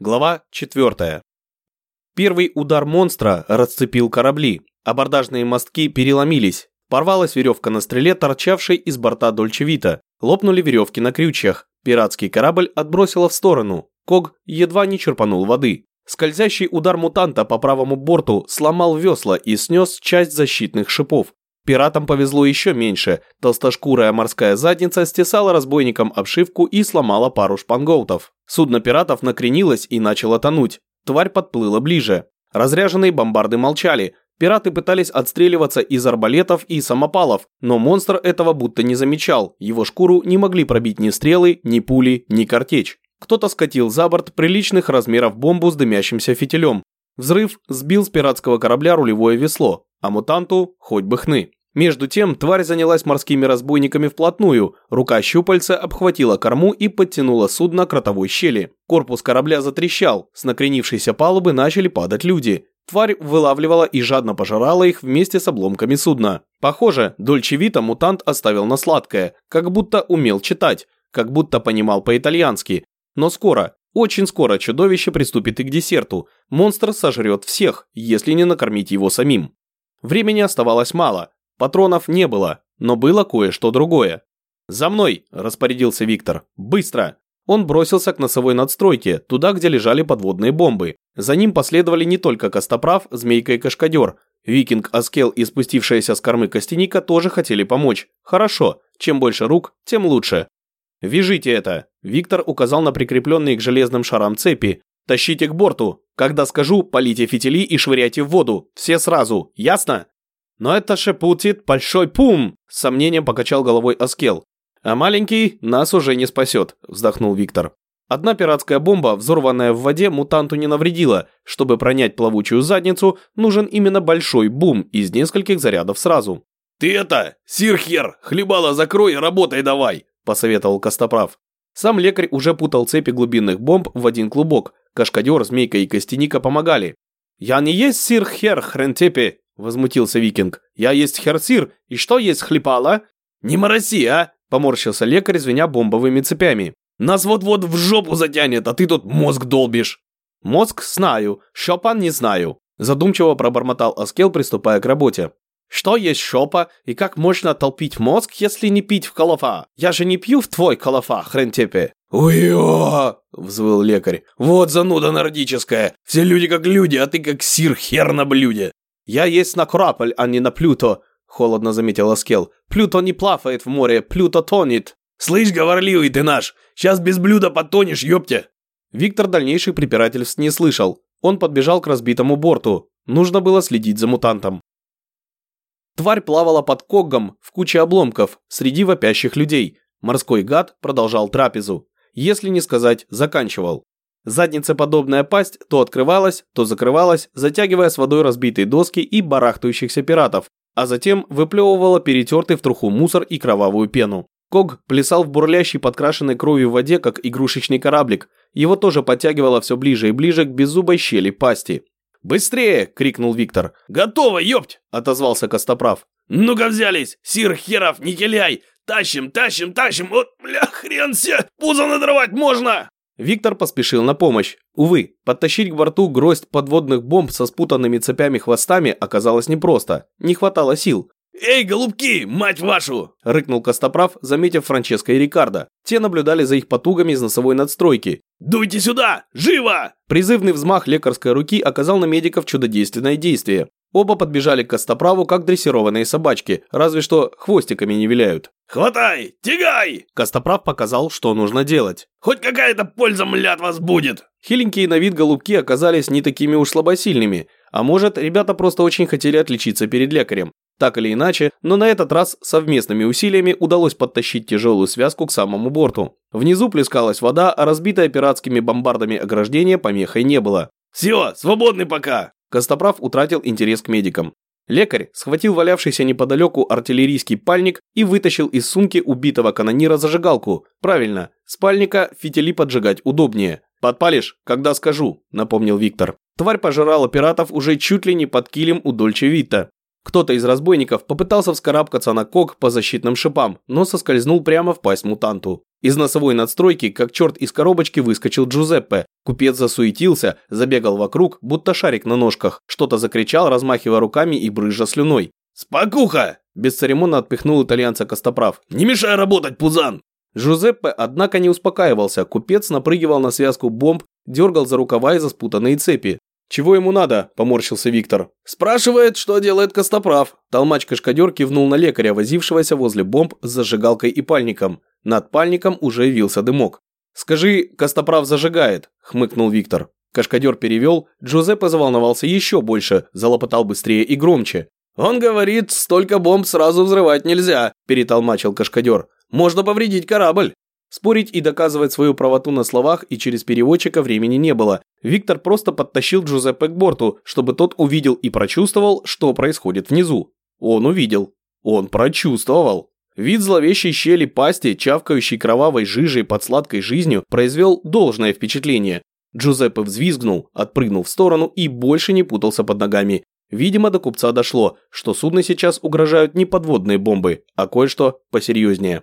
Глава 4. Первый удар монстра расцепил корабли. Абордажные мостки переломились. Порвалась веревка на стреле, торчавшей из борта Дольчевита. Лопнули веревки на крючьях. Пиратский корабль отбросило в сторону. Ког едва не черпанул воды. Скользящий удар мутанта по правому борту сломал весла и снес часть защитных шипов. Пиратам повезло еще меньше. Толстошкурая морская задница стесала разбойникам обшивку и сломала пару шпангоутов. Судно пиратов накренилось и начало тонуть. Тварь подплыла ближе. Разряженные бомбарды молчали. Пираты пытались отстреливаться из арбалетов и самопалов, но монстр этого будто не замечал. Его шкуру не могли пробить ни стрелы, ни пули, ни картечь. Кто-то скатил за борт приличных размеров бомбу с дымящимся фитилем. Взрыв сбил с пиратского корабля рулевое весло, а мутанту хоть бы хны. Между тем, тварь занялась морскими разбойниками вплотную, рука щупальца обхватила корму и подтянула судно к ротовой щели. Корпус корабля затрещал, с накренившейся палубы начали падать люди. Тварь вылавливала и жадно пожирала их вместе с обломками судна. Похоже, Дольчевита мутант оставил на сладкое, как будто умел читать, как будто понимал по-итальянски. Но скоро, очень скоро чудовище приступит и к десерту. Монстр сожрет всех, если не накормить его самим. Времени оставалось мало, Патронов не было, но было кое-что другое. «За мной!» – распорядился Виктор. «Быстро!» Он бросился к носовой надстройке, туда, где лежали подводные бомбы. За ним последовали не только Костоправ, Змейка и Кашкадер. Викинг, Аскел и спустившаяся с кормы Костяника тоже хотели помочь. Хорошо, чем больше рук, тем лучше. «Вяжите это!» Виктор указал на прикрепленные к железным шарам цепи. «Тащите к борту! Когда скажу, полите фитили и швыряйте в воду! Все сразу! Ясно?» Но это шепутит большой пум, с сомнением покачал головой Аскел. А маленький нас уже не спасет, вздохнул Виктор. Одна пиратская бомба, взорванная в воде, мутанту не навредила. Чтобы пронять плавучую задницу, нужен именно большой бум из нескольких зарядов сразу. «Ты это, сирхер, хлебало закрой и работай давай», – посоветовал Костоправ. Сам лекарь уже путал цепи глубинных бомб в один клубок. Кашкадер, Змейка и Костяника помогали. «Я не есть сирхер, хрентепе», – возмутился викинг. «Я есть херсир, и что есть хлепала?» «Не мороси, а!» – поморщился лекарь, звеня бомбовыми цепями. «Нас вот-вот в жопу затянет, а ты тут мозг долбишь!» «Мозг знаю, Шопан не знаю», – задумчиво пробормотал Аскел, приступая к работе. «Что есть шопа, и как можно толпить мозг, если не пить в колофа? Я же не пью в твой колофа, хрен тебе!» «Ой-о!» – взвыл лекарь. «Вот зануда нордическая! Все люди как люди, а ты как сир хер на блюде!» «Я есть на корабль, а не на Плюто», – холодно заметил Аскел. «Плюто не плавает в море, Плюто тонет». «Слышь, говорливый ты наш, сейчас без блюда потонешь, ёпте!» Виктор дальнейших препирательств не слышал. Он подбежал к разбитому борту. Нужно было следить за мутантом. Тварь плавала под когом в куче обломков среди вопящих людей. Морской гад продолжал трапезу. Если не сказать, заканчивал. Задницеподобная пасть то открывалась, то закрывалась, затягивая с водой разбитые доски и барахтающихся пиратов, а затем выплевывала перетертый в труху мусор и кровавую пену. Ког плясал в бурлящей подкрашенной кровью воде, как игрушечный кораблик. Его тоже подтягивало все ближе и ближе к беззубой щели пасти. «Быстрее!» – крикнул Виктор. «Готово, ёпть!» – отозвался Костоправ. «Ну-ка взялись! Сир херов, не келяй! Тащим, тащим, тащим! Вот, бля, хрен себе! Пузо надрывать можно!» Виктор поспешил на помощь. Увы, подтащить к борту гроздь подводных бомб со спутанными цепями хвостами оказалось непросто. Не хватало сил. «Эй, голубки, мать вашу!» – рыкнул Костоправ, заметив Франческо и Рикардо. Те наблюдали за их потугами из носовой надстройки. «Дуйте сюда! Живо!» Призывный взмах лекарской руки оказал на медиков чудодейственное действие. Оба подбежали к Костоправу, как дрессированные собачки, разве что хвостиками не виляют. «Хватай! Тягай!» Костоправ показал, что нужно делать. «Хоть какая-то польза, млят, вас будет!» Хиленькие на вид голубки оказались не такими уж слабосильными, а может, ребята просто очень хотели отличиться перед лекарем. Так или иначе, но на этот раз совместными усилиями удалось подтащить тяжелую связку к самому борту. Внизу плескалась вода, а разбитое пиратскими бомбардами ограждение помехой не было. «Все, свободный пока!» Костоправ утратил интерес к медикам. Лекарь схватил валявшийся неподалеку артиллерийский пальник и вытащил из сумки убитого канонира зажигалку. Правильно, спальника фитили поджигать удобнее. «Подпалишь, когда скажу», – напомнил Виктор. Тварь пожирала пиратов уже чуть ли не под килем у Дольче Витта. Кто-то из разбойников попытался вскарабкаться на кок по защитным шипам, но соскользнул прямо в пасть мутанту. Из носовой надстройки, как черт из коробочки, выскочил Джузеппе. Купец засуетился, забегал вокруг, будто шарик на ножках, что-то закричал, размахивая руками и брызжа слюной. «Спокуха!» – бесцеремонно отпихнул итальянца Костоправ. «Не мешай работать, пузан!» Джузеппе, однако, не успокаивался. Купец напрыгивал на связку бомб, дергал за рукава и за спутанные цепи. «Чего ему надо?» – поморщился Виктор. «Спрашивает, что делает Костоправ». Толмач-кашкадер кивнул на лекаря, возившегося возле бомб с зажигалкой и пальником. Над пальником уже явился дымок. «Скажи, Костоправ зажигает», – хмыкнул Виктор. Кашкадер перевел, Джузеппе заволновался еще больше, залопотал быстрее и громче. «Он говорит, столько бомб сразу взрывать нельзя», – перетолмачил Кашкадер. «Можно повредить корабль». Спорить и доказывать свою правоту на словах и через переводчика времени не было. Виктор просто подтащил Джузеппе к борту, чтобы тот увидел и прочувствовал, что происходит внизу. Он увидел. Он прочувствовал. Вид зловещей щели пасти, чавкающей кровавой жижей под сладкой жизнью, произвел должное впечатление. Джузеппе взвизгнул, отпрыгнул в сторону и больше не путался под ногами. Видимо, до купца дошло, что судно сейчас угрожают не подводные бомбы, а кое-что посерьезнее.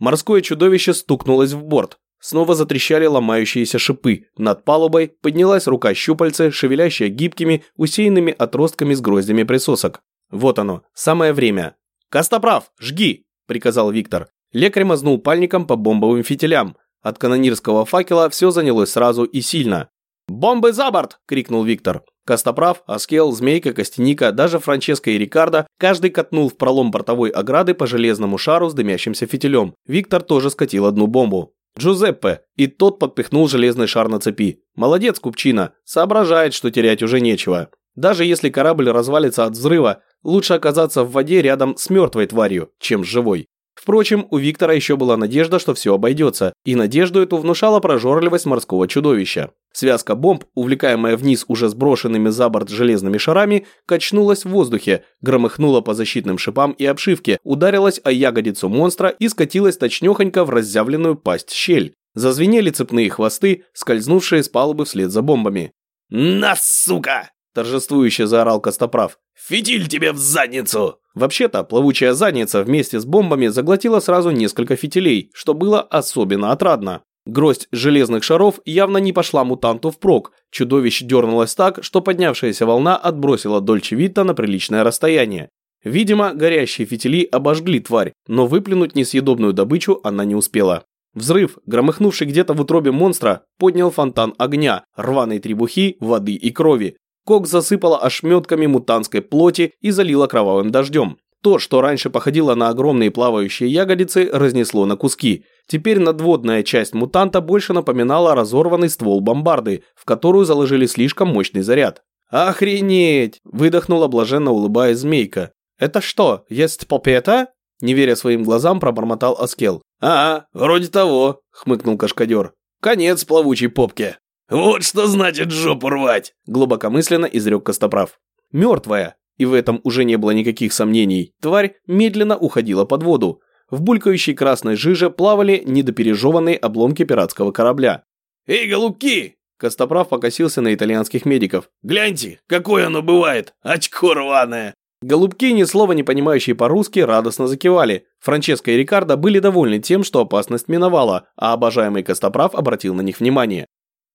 Морское чудовище стукнулось в борт. Снова затрещали ломающиеся шипы. Над палубой поднялась рука щупальца, шевелящая гибкими, усеянными отростками с гроздями присосок. Вот оно, самое время. «Костоправ, жги!» – приказал Виктор. Лекарь мазнул пальником по бомбовым фитилям. От канонирского факела все занялось сразу и сильно. «Бомбы за борт!» – крикнул Виктор. Костоправ, Аскел, Змейка, Костяника, даже Франческо и Рикардо, каждый катнул в пролом бортовой ограды по железному шару с дымящимся фитилем. Виктор тоже скатил одну бомбу. Джузеппе, и тот подпихнул железный шар на цепи. Молодец, Купчина, соображает, что терять уже нечего. Даже если корабль развалится от взрыва, лучше оказаться в воде рядом с мертвой тварью, чем с живой. Впрочем, у Виктора еще была надежда, что все обойдется, и надежду эту внушала прожорливость морского чудовища. Связка бомб, увлекаемая вниз уже сброшенными за борт железными шарами, качнулась в воздухе, громыхнула по защитным шипам и обшивке, ударилась о ягодицу монстра и скатилась точнёхонько в разъявленную пасть щель. Зазвенели цепные хвосты, скользнувшие с палубы вслед за бомбами. «На, сука!» – торжествующе заорал Костоправ. «Фитиль тебе в задницу!» Вообще-то, плавучая задница вместе с бомбами заглотила сразу несколько фитилей, что было особенно отрадно. Гроздь железных шаров явно не пошла мутанту впрок. Чудовище дернулось так, что поднявшаяся волна отбросила Дольче Витта на приличное расстояние. Видимо, горящие фитили обожгли тварь, но выплюнуть несъедобную добычу она не успела. Взрыв, громыхнувший где-то в утробе монстра, поднял фонтан огня, рваной требухи, воды и крови. Кок засыпала ошметками мутантской плоти и залила кровавым дождем. То, что раньше походило на огромные плавающие ягодицы, разнесло на куски. Теперь надводная часть мутанта больше напоминала разорванный ствол бомбарды, в которую заложили слишком мощный заряд. «Охренеть!» – выдохнула блаженно улыбаясь змейка. «Это что, есть попета?» Не веря своим глазам, пробормотал Аскел. «А, вроде того», – хмыкнул Кашкадер. «Конец плавучей попке». «Вот что значит жопу рвать!» – глубокомысленно изрек Костоправ. «Мертвая!» И в этом уже не было никаких сомнений. Тварь медленно уходила под воду. В булькающей красной жиже плавали недопережеванные обломки пиратского корабля. «Эй, голубки!» Костоправ покосился на итальянских медиков. «Гляньте, какое оно бывает! Очко рваное!» Голубки, ни слова не понимающие по-русски, радостно закивали. Франческо и Рикардо были довольны тем, что опасность миновала, а обожаемый Костоправ обратил на них внимание.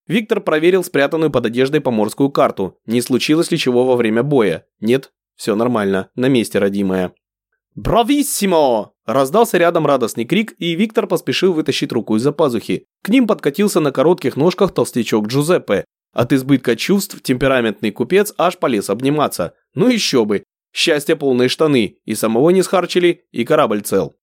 Виктор проверил спрятанную под одеждой поморскую карту. Не случилось ли чего во время боя? Нет, все нормально, на месте, родимая. «Брависсимо!» Раздался рядом радостный крик, и Виктор поспешил вытащить руку из-за пазухи. К ним подкатился на коротких ножках толстячок Джузеппе. От избытка чувств темпераментный купец аж полез обниматься. Ну еще бы. Счастье полные штаны, и самого не схарчили, и корабль цел.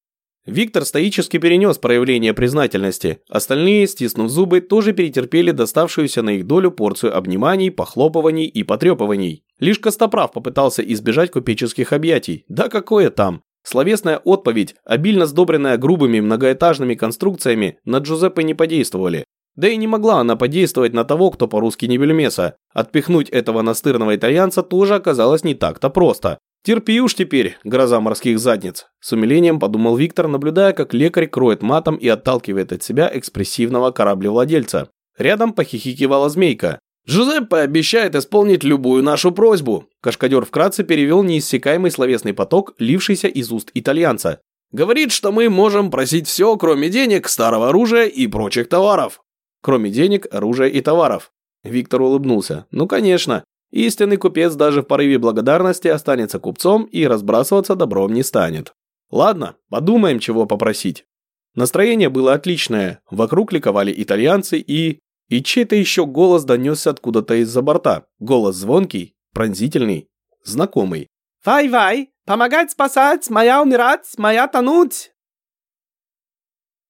Виктор стоически перенес проявление признательности. Остальные, стиснув зубы, тоже перетерпели доставшуюся на их долю порцию обниманий, похлопываний и потрепываний. Лишь Костоправ попытался избежать купеческих объятий. Да какое там. Словесная отповедь, обильно сдобренная грубыми многоэтажными конструкциями, на Джузеппе не подействовали. Да и не могла она подействовать на того, кто по-русски не бельмеса. Отпихнуть этого настырного итальянца тоже оказалось не так-то просто. «Терпи уж теперь, гроза морских задниц», – с умилением подумал Виктор, наблюдая, как лекарь кроет матом и отталкивает от себя экспрессивного кораблевладельца. Рядом похихикивала змейка. Жузеппе обещает исполнить любую нашу просьбу. Кашкадер вкратце перевел неиссякаемый словесный поток, лившийся из уст итальянца. Говорит, что мы можем просить все, кроме денег, старого оружия и прочих товаров. Кроме денег, оружия и товаров. Виктор улыбнулся. Ну, конечно. Истинный купец даже в порыве благодарности останется купцом и разбрасываться добром не станет. Ладно, подумаем, чего попросить. Настроение было отличное, вокруг ликовали итальянцы и... И чей-то еще голос донесся откуда-то из-за борта. Голос звонкий, пронзительный, знакомый. «Вай-вай! Помогать спасать! Моя умирать! Моя тонуть!»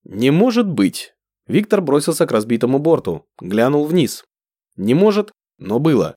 «Не может быть!» Виктор бросился к разбитому борту, глянул вниз. «Не может, но было».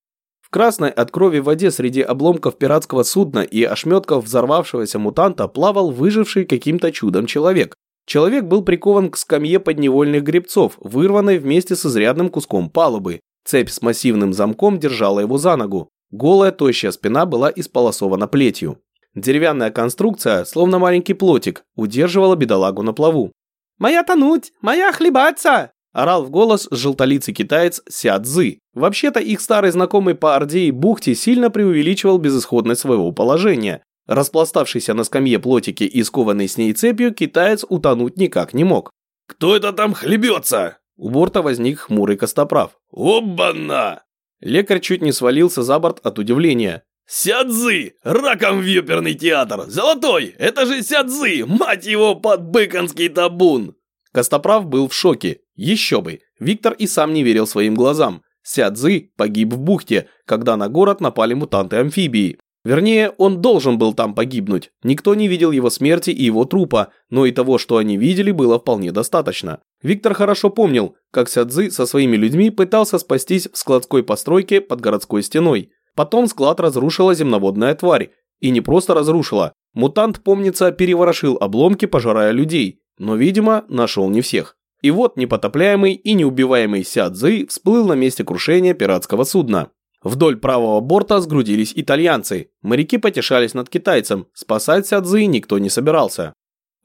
В красной от крови воде среди обломков пиратского судна и ошметков взорвавшегося мутанта плавал выживший каким-то чудом человек. Человек был прикован к скамье подневольных гребцов, вырванной вместе с изрядным куском палубы. Цепь с массивным замком держала его за ногу. Голая тощая спина была исполосована плетью. Деревянная конструкция, словно маленький плотик, удерживала бедолагу на плаву. «Моя тонуть! Моя хлебаться!» Орал в голос желтолицый китаец Ся Цзы. Вообще-то их старый знакомый по Орде и бухте сильно преувеличивал безысходность своего положения. Распластавшийся на скамье плотики и скованный с ней цепью, китаец утонуть никак не мог. «Кто это там хлебется?» У борта возник хмурый костоправ. «Обана!» Лекарь чуть не свалился за борт от удивления. «Сядзы! Раком в театр! Золотой! Это же Сядзы! Мать его, под быконский табун!» Костоправ был в шоке. Еще бы. Виктор и сам не верил своим глазам. Сядзы погиб в бухте, когда на город напали мутанты-амфибии. Вернее, он должен был там погибнуть. Никто не видел его смерти и его трупа, но и того, что они видели, было вполне достаточно. Виктор хорошо помнил, как Сядзы со своими людьми пытался спастись в складской постройке под городской стеной. Потом склад разрушила земноводная тварь. И не просто разрушила. Мутант, помнится, переворошил обломки, пожирая людей. Но, видимо, нашел не всех. И вот непотопляемый и неубиваемый Сядзы всплыл на месте крушения пиратского судна. Вдоль правого борта сгрудились итальянцы. Моряки потешались над китайцем. Спасать Сядзы никто не собирался.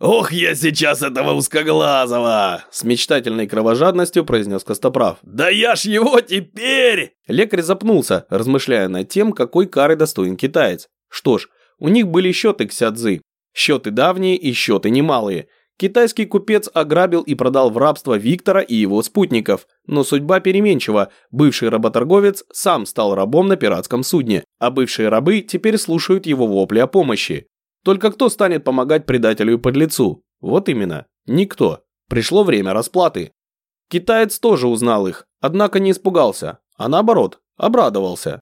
«Ох, я сейчас этого узкоглазого!» С мечтательной кровожадностью произнес Костоправ. «Да я ж его теперь!» Лекарь запнулся, размышляя над тем, какой кары достоин китаец. Что ж, у них были счеты к Сядзы. Счеты давние и счеты немалые – Китайский купец ограбил и продал в рабство Виктора и его спутников, но судьба переменчива. Бывший работорговец сам стал рабом на пиратском судне, а бывшие рабы теперь слушают его вопли о помощи. Только кто станет помогать предателю и подлецу? Вот именно, никто. Пришло время расплаты. Китаец тоже узнал их, однако не испугался, а наоборот, обрадовался.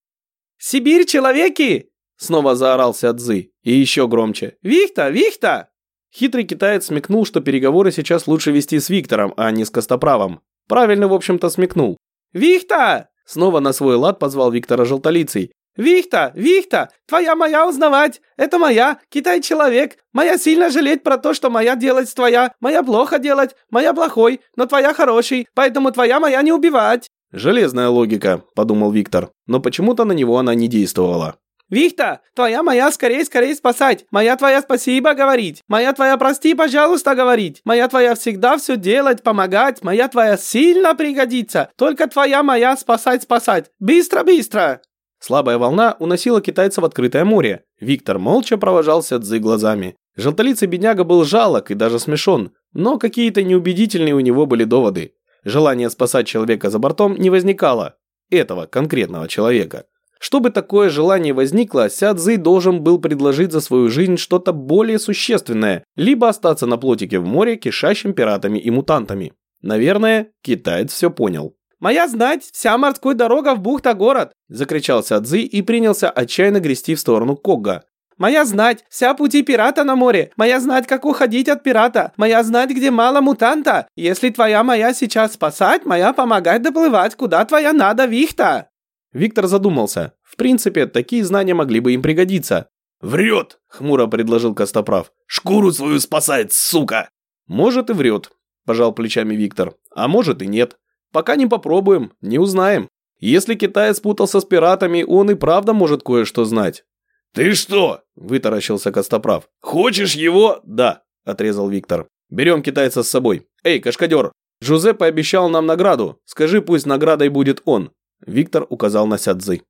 «Сибирь, человеки!» Снова заорал Сядзы, и еще громче. «Вихта, Вихта!» Хитрый китаец смекнул, что переговоры сейчас лучше вести с Виктором, а не с Костоправом. Правильно, в общем-то, смекнул. «Вихта!» Снова на свой лад позвал Виктора Желтолицей. «Вихта! Вихта! Твоя моя узнавать! Это моя! Китай-человек! Моя сильно жалеть про то, что моя делать твоя! Моя плохо делать! Моя плохой! Но твоя хороший! Поэтому твоя моя не убивать!» «Железная логика», – подумал Виктор, но почему-то на него она не действовала. Вихта, твоя моя скорей, скорей спасать. Моя твоя спасибо говорить. Моя твоя прости, пожалуйста, говорить. Моя твоя всегда все делать, помогать. Моя твоя сильно пригодится. Только твоя моя спасать, спасать. Быстро, быстро. Слабая волна уносила китайца в открытое море. Виктор молча провожал Сядзы глазами. Желтолицый бедняга был жалок и даже смешон, но какие-то неубедительные у него были доводы. Желание спасать человека за бортом не возникало. Этого конкретного человека. Чтобы такое желание возникло, Сядзы должен был предложить за свою жизнь что-то более существенное, либо остаться на плотике в море, кишащим пиратами и мутантами. Наверное, китаец все понял. «Моя знать, вся морской дорога в бухта-город!» – закричал Сядзы и принялся отчаянно грести в сторону Когга. «Моя знать, вся пути пирата на море! Моя знать, как уходить от пирата! Моя знать, где мало мутанта! Если твоя моя сейчас спасать, моя помогать доплывать, куда твоя надо, Вихта!» Виктор задумался. В принципе, такие знания могли бы им пригодиться. «Врет!» – хмуро предложил Костоправ. «Шкуру свою спасает, сука!» «Может и врет», – пожал плечами Виктор. «А может и нет. Пока не попробуем, не узнаем. Если китаец путался с пиратами, он и правда может кое-что знать». «Ты что?» – вытаращился Костоправ. «Хочешь его?» «Да», – отрезал Виктор. «Берем китайца с собой. Эй, кашкадер, Джузеппе обещал нам награду. Скажи, пусть наградой будет он. Виктор указал на Сядзы.